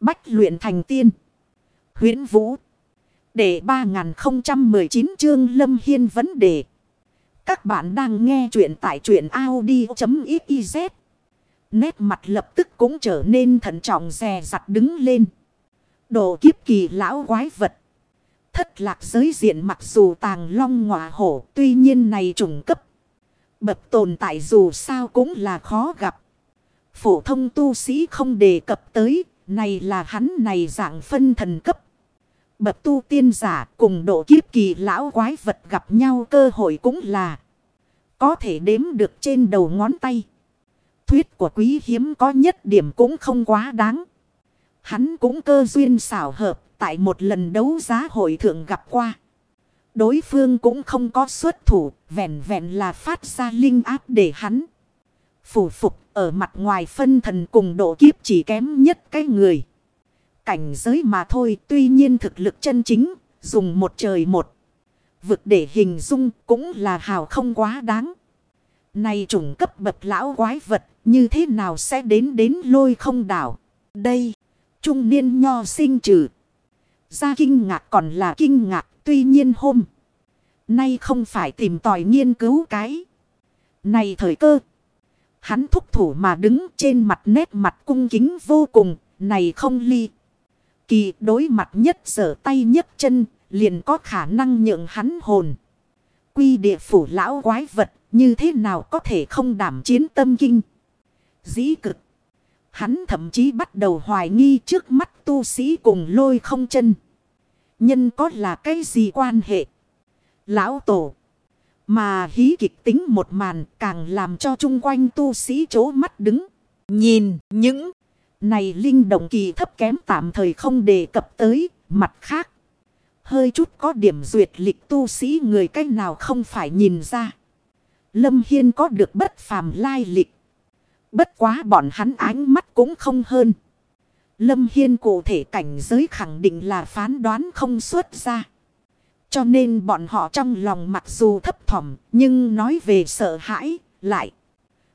Bách luyện thành tiên. huyễn Vũ. Để 3019 chương Lâm Hiên vấn đề. Các bạn đang nghe truyện tại truyện Audi.xyz. Nét mặt lập tức cũng trở nên thận trọng dè dặt đứng lên. đồ kiếp kỳ lão quái vật. Thất lạc giới diện mặc dù tàng long ngọa hổ. Tuy nhiên này trùng cấp. Bậc tồn tại dù sao cũng là khó gặp. Phổ thông tu sĩ không đề cập tới. Này là hắn này dạng phân thần cấp. Bậc tu tiên giả cùng độ kiếp kỳ lão quái vật gặp nhau cơ hội cũng là. Có thể đếm được trên đầu ngón tay. Thuyết của quý hiếm có nhất điểm cũng không quá đáng. Hắn cũng cơ duyên xảo hợp tại một lần đấu giá hội thượng gặp qua. Đối phương cũng không có xuất thủ, vẹn vẹn là phát ra linh áp để hắn. Phủ phục ở mặt ngoài phân thần cùng độ kiếp chỉ kém nhất cái người. Cảnh giới mà thôi tuy nhiên thực lực chân chính, dùng một trời một. Vực để hình dung cũng là hào không quá đáng. Này chủng cấp bậc lão quái vật như thế nào sẽ đến đến lôi không đảo. Đây, trung niên nho sinh trừ. Ra kinh ngạc còn là kinh ngạc tuy nhiên hôm. Nay không phải tìm tòi nghiên cứu cái. Này thời cơ. Hắn thúc thủ mà đứng trên mặt nét mặt cung kính vô cùng. Này không ly. Kỳ đối mặt nhất sở tay nhất chân. Liền có khả năng nhượng hắn hồn. Quy địa phủ lão quái vật. Như thế nào có thể không đảm chiến tâm kinh. Dĩ cực. Hắn thậm chí bắt đầu hoài nghi trước mắt tu sĩ cùng lôi không chân. Nhân có là cái gì quan hệ? Lão tổ. Mà hí kịch tính một màn càng làm cho chung quanh tu sĩ chố mắt đứng. Nhìn những này linh động kỳ thấp kém tạm thời không đề cập tới mặt khác. Hơi chút có điểm duyệt lịch tu sĩ người cách nào không phải nhìn ra. Lâm Hiên có được bất phàm lai lịch. Bất quá bọn hắn ánh mắt cũng không hơn. Lâm Hiên cụ thể cảnh giới khẳng định là phán đoán không xuất ra. Cho nên bọn họ trong lòng mặc dù thấp thỏm, nhưng nói về sợ hãi lại.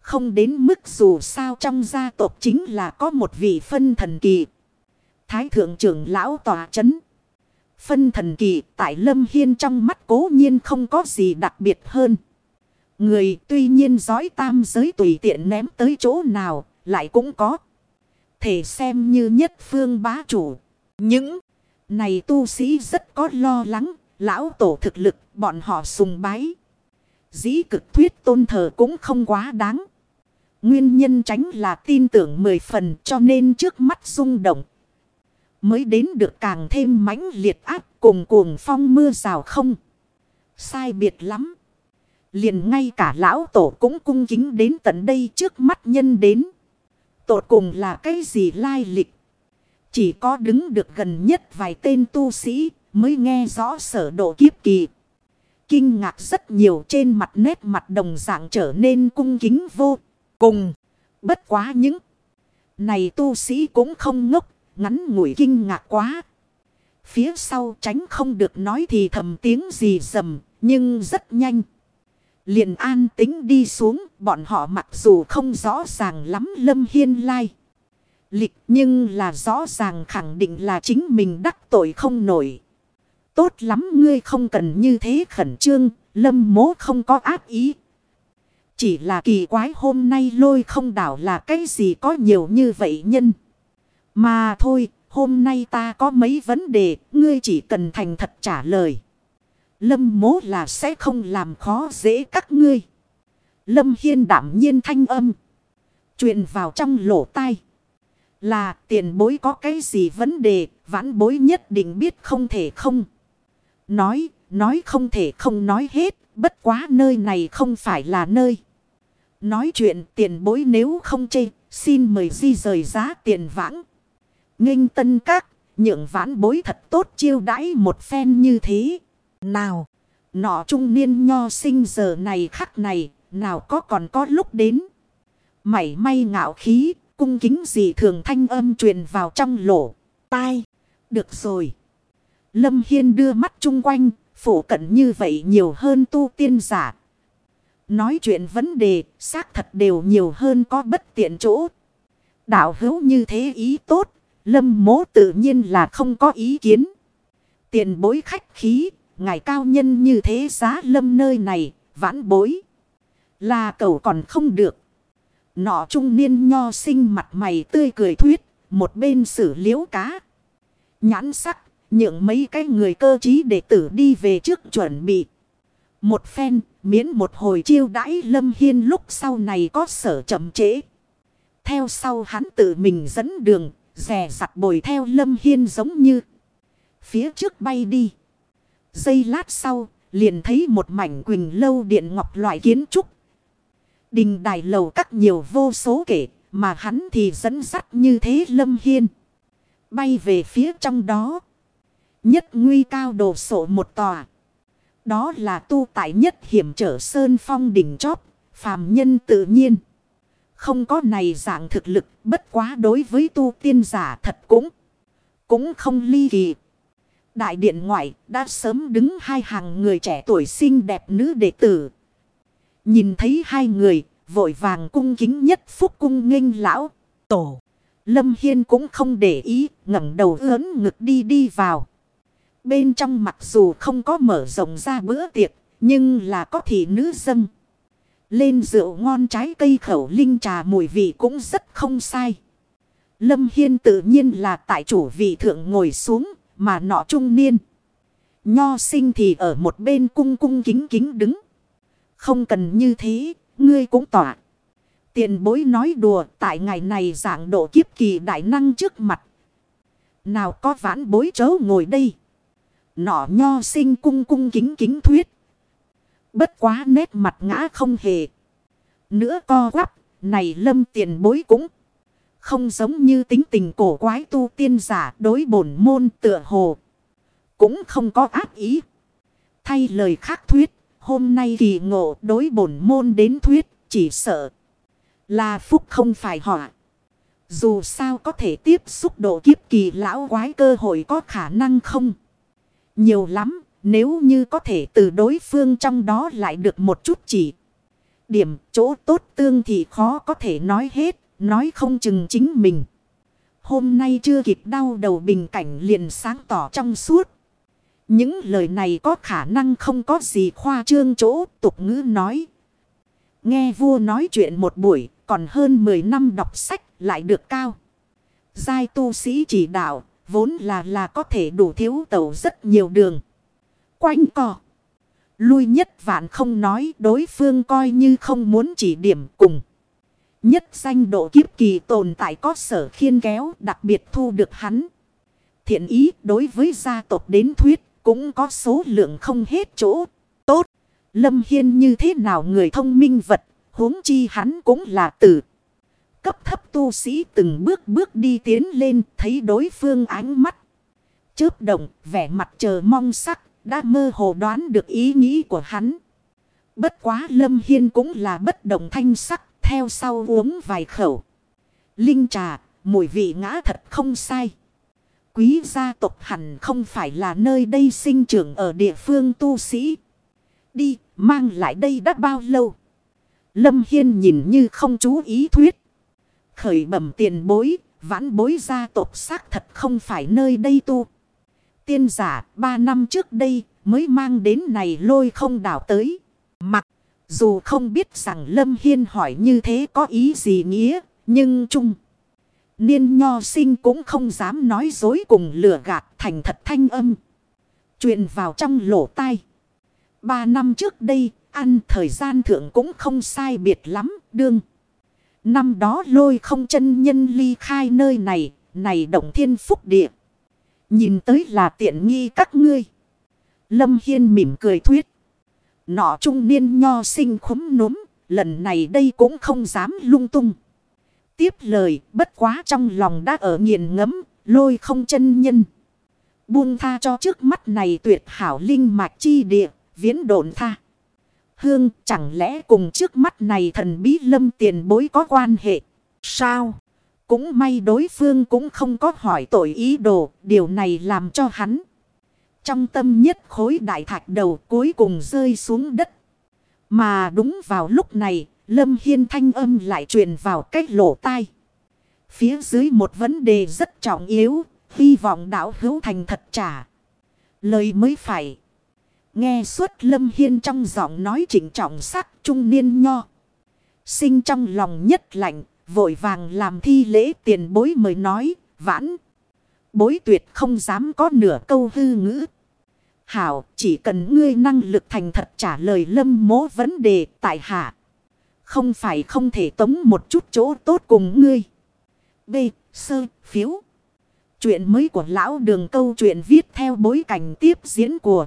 Không đến mức dù sao trong gia tộc chính là có một vị phân thần kỳ. Thái thượng trưởng lão tòa chấn. Phân thần kỳ tại Lâm Hiên trong mắt cố nhiên không có gì đặc biệt hơn. Người tuy nhiên giói tam giới tùy tiện ném tới chỗ nào lại cũng có. Thể xem như nhất phương bá chủ. Những này tu sĩ rất có lo lắng Lão tổ thực lực, bọn họ sùng bái. Dĩ cực thuyết tôn thờ cũng không quá đáng. Nguyên nhân tránh là tin tưởng mười phần cho nên trước mắt rung động. Mới đến được càng thêm mãnh liệt áp cùng cuồng phong mưa rào không. Sai biệt lắm. Liền ngay cả lão tổ cũng cung kính đến tận đây trước mắt nhân đến. Tột cùng là cái gì lai lịch. Chỉ có đứng được gần nhất vài tên tu sĩ mới nghe rõ sở độ kiếp kỳ. Kinh ngạc rất nhiều trên mặt nét mặt đồng dạng trở nên cung kính vô cùng. Bất quá những này tu sĩ cũng không ngốc, ngắn ngủi kinh ngạc quá. Phía sau tránh không được nói thì thầm tiếng gì rầm, nhưng rất nhanh. liền an tính đi xuống, bọn họ mặc dù không rõ ràng lắm lâm hiên lai. Lịch nhưng là rõ ràng khẳng định là chính mình đắc tội không nổi. Tốt lắm ngươi không cần như thế khẩn trương, lâm mố không có ác ý. Chỉ là kỳ quái hôm nay lôi không đảo là cái gì có nhiều như vậy nhân. Mà thôi, hôm nay ta có mấy vấn đề, ngươi chỉ cần thành thật trả lời. Lâm mố là sẽ không làm khó dễ các ngươi. Lâm Hiên đảm nhiên thanh âm. truyền vào trong lỗ tai. Là tiền bối có cái gì vấn đề, vãn bối nhất định biết không thể không. Nói, nói không thể không nói hết, bất quá nơi này không phải là nơi. Nói chuyện tiền bối nếu không chê, xin mời di rời giá tiền vãng. Nghênh tân các, nhượng vãn bối thật tốt chiêu đãi một phen như thế. Nào, nọ trung niên nho sinh giờ này khắc này, nào có còn có lúc đến. Mảy may ngạo khí, cung kính gì thường thanh âm truyền vào trong lỗ, tai. Được rồi. Lâm Hiên đưa mắt chung quanh, phủ cận như vậy nhiều hơn tu tiên giả. Nói chuyện vấn đề, xác thật đều nhiều hơn có bất tiện chỗ. Đạo hữu như thế ý tốt, Lâm mố tự nhiên là không có ý kiến. Tiền bối khách khí, ngài cao nhân như thế giá lâm nơi này, vãn bối. Là cầu còn không được. Nọ trung niên nho sinh mặt mày tươi cười thuyết, một bên xử liễu cá. Nhãn sắc, nhượng mấy cái người cơ trí đệ tử đi về trước chuẩn bị. Một phen, miễn một hồi chiêu đãi lâm hiên lúc sau này có sở chậm trễ. Theo sau hắn tự mình dẫn đường, rè sặt bồi theo lâm hiên giống như phía trước bay đi. Giây lát sau, liền thấy một mảnh quỳnh lâu điện ngọc loại kiến trúc. Đình đài lầu các nhiều vô số kể, mà hắn thì dẫn dắt như thế lâm hiên. Bay về phía trong đó. Nhất nguy cao đồ sộ một tòa. Đó là tu tại nhất hiểm trở sơn phong đỉnh chóp, phàm nhân tự nhiên. Không có này dạng thực lực, bất quá đối với tu tiên giả thật cũng, cũng không ly kỳ. Đại điện ngoại đã sớm đứng hai hàng người trẻ tuổi xinh đẹp nữ đệ tử. Nhìn thấy hai người, vội vàng cung kính nhất phúc cung nghênh lão, tổ. Lâm Hiên cũng không để ý, ngẩng đầu ớn ngực đi đi vào. Bên trong mặc dù không có mở rộng ra bữa tiệc, nhưng là có thị nữ dâng. Lên rượu ngon trái cây khẩu linh trà mùi vị cũng rất không sai. Lâm Hiên tự nhiên là tại chủ vị thượng ngồi xuống, mà nọ trung niên. Nho sinh thì ở một bên cung cung kính kính đứng. Không cần như thế, ngươi cũng tỏa. Tiền bối nói đùa tại ngày này dạng độ kiếp kỳ đại năng trước mặt. Nào có vãn bối chớ ngồi đây. Nọ nho sinh cung cung kính kính thuyết. Bất quá nét mặt ngã không hề. Nữa co quắp, này lâm tiền bối cũng. Không giống như tính tình cổ quái tu tiên giả đối bổn môn tựa hồ. Cũng không có ác ý. Thay lời khác thuyết, hôm nay kỳ ngộ đối bổn môn đến thuyết, chỉ sợ. Là phúc không phải họa. Dù sao có thể tiếp xúc độ kiếp kỳ lão quái cơ hội có khả năng không. Nhiều lắm, nếu như có thể từ đối phương trong đó lại được một chút chỉ. Điểm chỗ tốt tương thì khó có thể nói hết, nói không chừng chính mình. Hôm nay chưa kịp đau đầu bình cảnh liền sáng tỏ trong suốt. Những lời này có khả năng không có gì khoa trương chỗ tục ngữ nói. Nghe vua nói chuyện một buổi còn hơn 10 năm đọc sách lại được cao. Giai tu sĩ chỉ đạo vốn là là có thể đủ thiếu tẩu rất nhiều đường. Quanh cò. Lui nhất vạn không nói đối phương coi như không muốn chỉ điểm cùng. Nhất danh độ kiếp kỳ tồn tại có sở khiên kéo đặc biệt thu được hắn. Thiện ý đối với gia tộc đến thuyết cũng có số lượng không hết chỗ. Tốt. Lâm Hiên như thế nào người thông minh vật, huống chi hắn cũng là tử. Cấp thấp tu sĩ từng bước bước đi tiến lên thấy đối phương ánh mắt. Chớp động vẻ mặt chờ mong sắc đã mơ hồ đoán được ý nghĩ của hắn. Bất quá Lâm Hiên cũng là bất động thanh sắc theo sau uống vài khẩu. Linh trà mùi vị ngã thật không sai. Quý gia tộc hẳn không phải là nơi đây sinh trưởng ở địa phương tu sĩ. Đi, mang lại đây đã bao lâu? Lâm Hiên nhìn như không chú ý thuyết. Khởi bẩm tiền bối, vãn bối gia tộc xác thật không phải nơi đây tu. Tiên giả, ba năm trước đây, mới mang đến này lôi không đảo tới. Mặc, dù không biết rằng Lâm Hiên hỏi như thế có ý gì nghĩa, nhưng chung. Niên nho sinh cũng không dám nói dối cùng lửa gạt thành thật thanh âm. Chuyện vào trong lỗ tai. Ba năm trước đây, ăn thời gian thượng cũng không sai biệt lắm, đương. Năm đó lôi không chân nhân ly khai nơi này, này động thiên phúc địa. Nhìn tới là tiện nghi các ngươi. Lâm Hiên mỉm cười thuyết. Nọ trung niên nho sinh khúm núm, lần này đây cũng không dám lung tung. Tiếp lời, bất quá trong lòng đã ở nghiền ngấm, lôi không chân nhân. Buông tha cho trước mắt này tuyệt hảo linh mạch chi địa, viễn độn tha. Hương chẳng lẽ cùng trước mắt này thần bí lâm tiền bối có quan hệ? Sao? Cũng may đối phương cũng không có hỏi tội ý đồ, điều này làm cho hắn. Trong tâm nhất khối đại thạch đầu cuối cùng rơi xuống đất. Mà đúng vào lúc này, Lâm Hiên thanh âm lại truyền vào cách lỗ tai. Phía dưới một vấn đề rất trọng yếu, hy vọng đạo hữu thành thật trả. Lời mới phải. Nghe suốt lâm hiên trong giọng nói chỉnh trọng sắc trung niên nho. Sinh trong lòng nhất lạnh, vội vàng làm thi lễ tiền bối mời nói, vãn. Bối tuyệt không dám có nửa câu hư ngữ. Hảo, chỉ cần ngươi năng lực thành thật trả lời lâm mố vấn đề tại hạ. Không phải không thể tống một chút chỗ tốt cùng ngươi. B. Sơ. Phiếu. Chuyện mới của lão đường câu chuyện viết theo bối cảnh tiếp diễn của